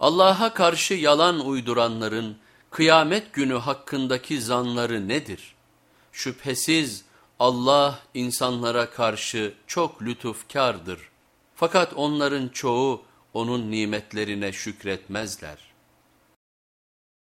Allah'a karşı yalan uyduranların kıyamet günü hakkındaki zanları nedir? Şüphesiz Allah insanlara karşı çok lütufkardır. Fakat onların çoğu onun nimetlerine şükretmezler.